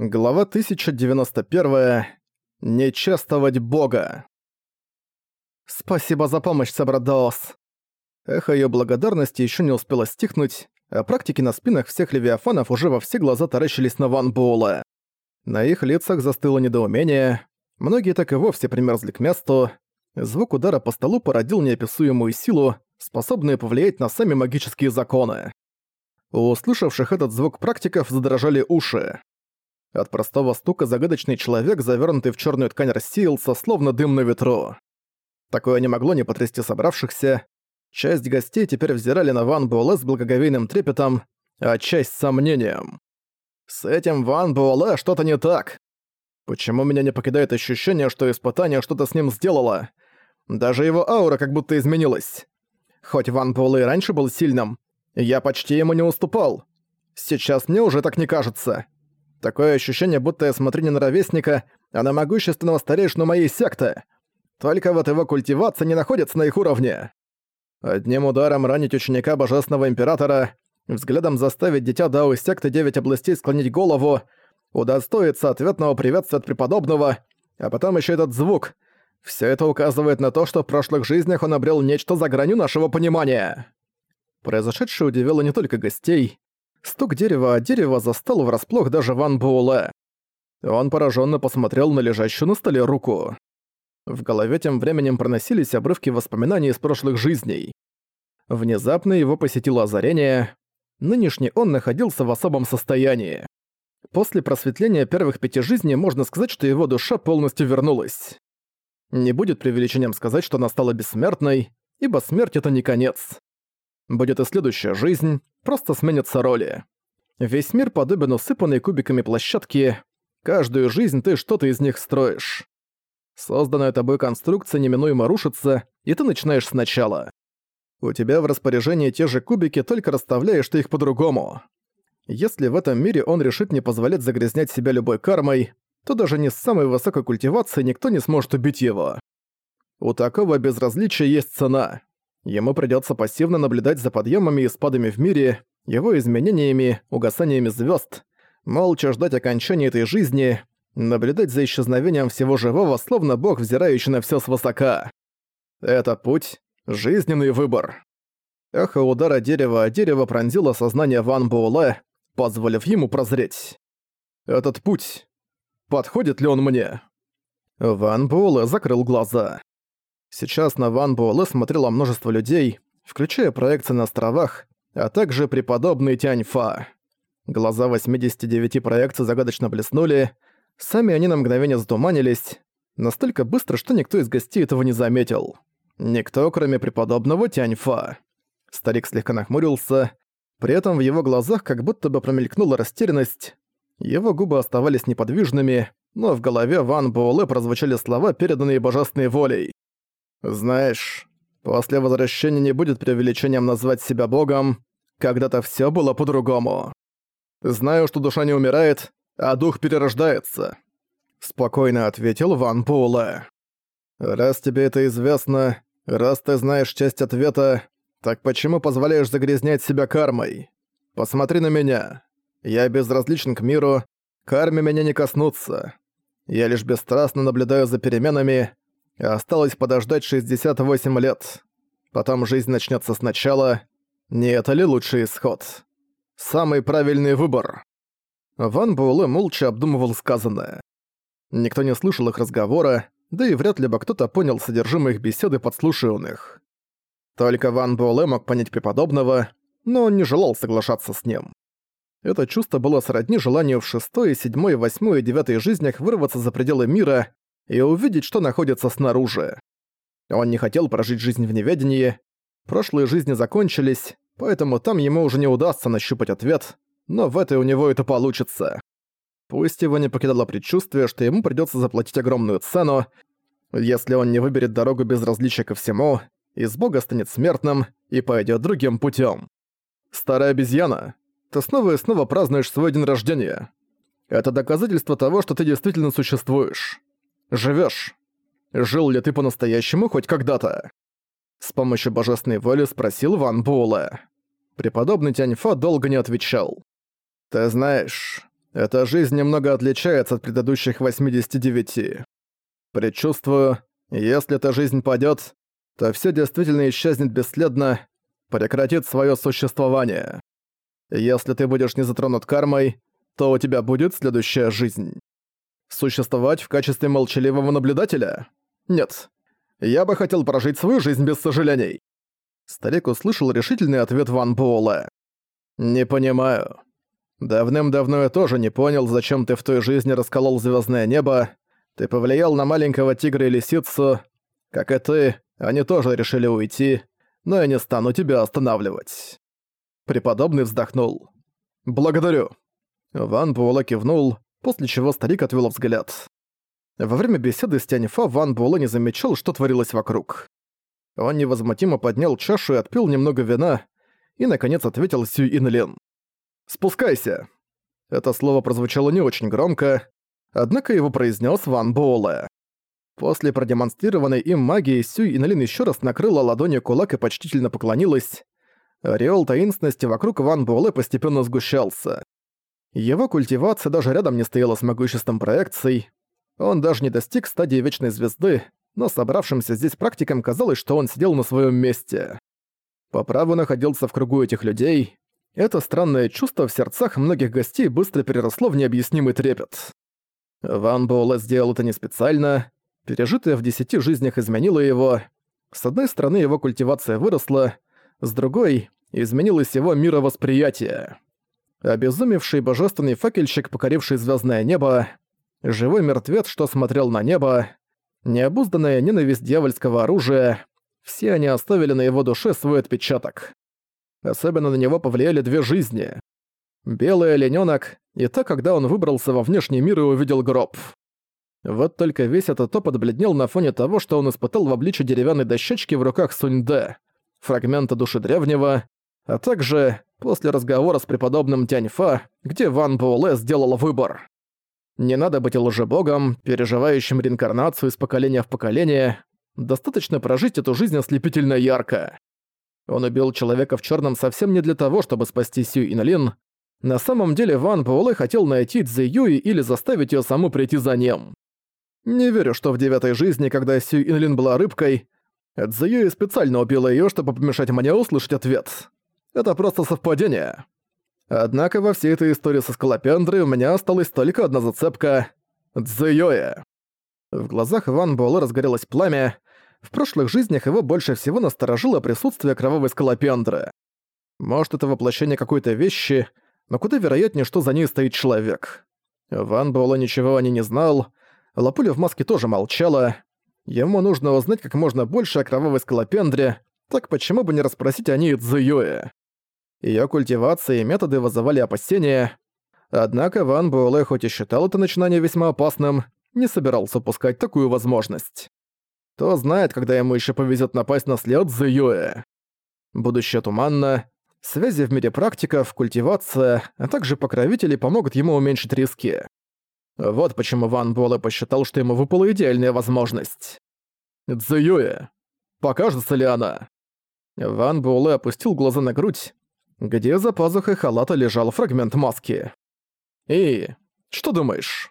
Глава 1091. Не чествовать Бога. «Спасибо за помощь, Сабрадаос!» Эхо её благодарности ещё не успело стихнуть, а практики на спинах всех левиафанов уже во все глаза таращились на Ван Буэлла. На их лицах застыло недоумение, многие так и вовсе примерзли к месту. Звук удара по столу породил неописуемую силу, способную повлиять на сами магические законы. У услышавших этот звук практиков задрожали уши. От простого стука загадочный человек, завернутый в черную ткань, рассеялся, словно дым на ветру. Такое не могло не потрясти собравшихся. Часть гостей теперь взирали на Ван Буэлэ с благоговейным трепетом, а часть с сомнением. С этим Ван Буэлэ что-то не так. Почему меня не покидает ощущение, что испытание что-то с ним сделало? Даже его аура как будто изменилась. Хоть Ван Буэлэ и раньше был сильным, я почти ему не уступал. Сейчас мне уже так не кажется. Такое ощущение, будто я смотрю не на ровесника, а на могущественного старейшину моей секты. Только вот его культивация не находится на их уровне. Одним ударом ранить ученика Божественного Императора, взглядом заставить дитя Дао секты Девять Областей склонить голову, удостоиться ответного приветствия от преподобного, а потом еще этот звук. Все это указывает на то, что в прошлых жизнях он обрел нечто за гранью нашего понимания. Произошедшее удивило не только гостей. Стук дерева о дерево застал врасплох даже Ван Буэлэ. Он пораженно посмотрел на лежащую на столе руку. В голове тем временем проносились обрывки воспоминаний из прошлых жизней. Внезапно его посетило озарение. Нынешний он находился в особом состоянии. После просветления первых пяти жизней можно сказать, что его душа полностью вернулась. Не будет преувеличением сказать, что она стала бессмертной, ибо смерть — это не конец. Будет и следующая жизнь, просто сменятся роли. Весь мир подобен усыпанной кубиками площадки. Каждую жизнь ты что-то из них строишь. Созданная тобой конструкция неминуемо рушится, и ты начинаешь сначала. У тебя в распоряжении те же кубики, только расставляешь ты их по-другому. Если в этом мире он решит не позволять загрязнять себя любой кармой, то даже не с самой высокой культивацией никто не сможет убить его. У такого безразличия есть цена. Ему придётся пассивно наблюдать за подъёмами и спадами в мире, его изменениями, угасаниями звёзд, молча ждать окончания этой жизни, наблюдать за исчезновением всего живого, словно бог, взирающий на всё свысока. Это путь — жизненный выбор. Эхо удара дерева о дерево пронзило сознание Ван Буэлэ, позволив ему прозреть. Этот путь... Подходит ли он мне? Ван Буэлэ закрыл глаза. Сейчас на Ван Буэлэ смотрело множество людей, включая проекции на островах, а также преподобный Тяньфа. Глаза 89 проекций загадочно блеснули, сами они на мгновение затуманились, настолько быстро, что никто из гостей этого не заметил. Никто, кроме преподобного Тяньфа. Старик слегка нахмурился, при этом в его глазах как будто бы промелькнула растерянность. Его губы оставались неподвижными, но в голове Ван Буэлэ прозвучали слова, переданные божественной волей. Знаешь, после возвращения не будет преувеличением назвать себя богом. Когда-то всё было по-другому. Знаю, что душа не умирает, а дух перерождается. Спокойно ответил Ван Пула. Раз тебе это известно, раз ты знаешь часть ответа, так почему позволяешь загрязнять себя кармой? Посмотри на меня. Я безразличен к миру, карме меня не коснуться. Я лишь бесстрастно наблюдаю за переменами, Осталось подождать 68 лет. Потом жизнь начнется сначала. Не это ли лучший исход? Самый правильный выбор. Ван Буэлэ молча обдумывал сказанное. Никто не слышал их разговора, да и вряд ли бы кто-то понял содержимое их беседы, подслушиванных. Только Ван Буэлэ мог понять преподобного, но он не желал соглашаться с ним. Это чувство было сродни желанию в шестой, седьмой, восьмой и девятой жизнях вырваться за пределы мира и увидеть, что находится снаружи. Он не хотел прожить жизнь в неведении, прошлые жизни закончились, поэтому там ему уже не удастся нащупать ответ, но в этой у него это получится. Пусть его не покидало предчувствие, что ему придётся заплатить огромную цену, если он не выберет дорогу безразличия ко всему, из бога станет смертным и пойдёт другим путём. Старая обезьяна, ты снова и снова празднуешь свой день рождения. Это доказательство того, что ты действительно существуешь живешь? Жил ли ты по-настоящему хоть когда-то?» С помощью божественной воли спросил Ван Буэлэ. Преподобный Тяньфа долго не отвечал. «Ты знаешь, Эта жизнь немного отличается от предыдущих 89. Предчувствую, если эта жизнь падёт, то всё действительно исчезнет бесследно, прекратит своё существование. Если ты будешь не затронут кармой, то у тебя будет следующая жизнь. Существовать в качестве молчаливого наблюдателя? Нет. Я бы хотел прожить свою жизнь без сожалений. Старик услышал решительный ответ Ван Буэлла. «Не понимаю. Давным-давно я тоже не понял, зачем ты в той жизни расколол звездное небо. Ты повлиял на маленького тигра и лисицу. Как и ты, они тоже решили уйти, но я не стану тебя останавливать». Преподобный вздохнул. «Благодарю». Ван Буэлла кивнул, после чего старик отвел взгляд. Во время беседы с Тяньфа Ван Буэлэ не замечал, что творилось вокруг. Он невозмутимо поднял чашу и отпил немного вина, и, наконец, ответил Сюй Инлин. «Спускайся!» Это слово прозвучало не очень громко, однако его произнес Ван Буэлэ. После продемонстрированной им магии Сюй Инлин еще раз накрыла ладонью кулак и почтительно поклонилась. Ореол таинственности вокруг Ван Буэлэ постепенно сгущался. Его культивация даже рядом не стояла с могуществом проекций. Он даже не достиг стадии Вечной Звезды, но собравшимся здесь практикам казалось, что он сидел на своем месте. По праву находился в кругу этих людей. Это странное чувство в сердцах многих гостей быстро переросло в необъяснимый трепет. Ван Буэлэ сделал это не специально. Пережитое в десяти жизнях изменило его. С одной стороны, его культивация выросла, с другой — изменилось его мировосприятие обезумевший божественный факельщик, покоривший звездное небо, живой мертвец, что смотрел на небо, необузданная ненависть дьявольского оружия — все они оставили на его душе свой отпечаток. Особенно на него повлияли две жизни. Белый оленёнок и та, когда он выбрался во внешний мир и увидел гроб. Вот только весь этот опыт бледнел на фоне того, что он испытал в обличье деревянной дощечки в руках Суньде, фрагмента души древнего, а также после разговора с преподобным Тяньфа, где Ван Буэлэ сделал выбор. Не надо быть лжебогом, переживающим реинкарнацию из поколения в поколение, достаточно прожить эту жизнь ослепительно ярко. Он убил человека в черном совсем не для того, чтобы спасти Сю Инлин. На самом деле Ван Буэлэ хотел найти Цзэюи или заставить ее саму прийти за ним. Не верю, что в девятой жизни, когда Сю Инлин была рыбкой, Цзэюи специально убила ее, чтобы помешать мне услышать ответ. Это просто совпадение. Однако во всей этой истории со Скалопендрой у меня осталась только одна зацепка — Цзэйоэ. В глазах Ван Буэлэ разгорелось пламя. В прошлых жизнях его больше всего насторожило присутствие кровавой скалопендры. Может, это воплощение какой-то вещи, но куда вероятнее, что за ней стоит человек. Ван Буэлэ ничего о ней не знал, Лапуля в маске тоже молчала. Ему нужно узнать как можно больше о кровавой скалопендре, так почему бы не расспросить о ней Цзэйоэ? Её культивация и методы вызывали опасения. Однако Ван Буэлэ хоть и считал это начинание весьма опасным, не собирался упускать такую возможность. Кто знает, когда ему ещё повезет напасть на след Зюэ. Будущее туманно, связи в мире практиков, культивация, а также покровители помогут ему уменьшить риски. Вот почему Ван Буэлэ посчитал, что ему выпала идеальная возможность. Цзюэ. Покажется ли она? Ван Буэлэ опустил глаза на грудь, где за пазухой халата лежал фрагмент маски. «И, что думаешь?»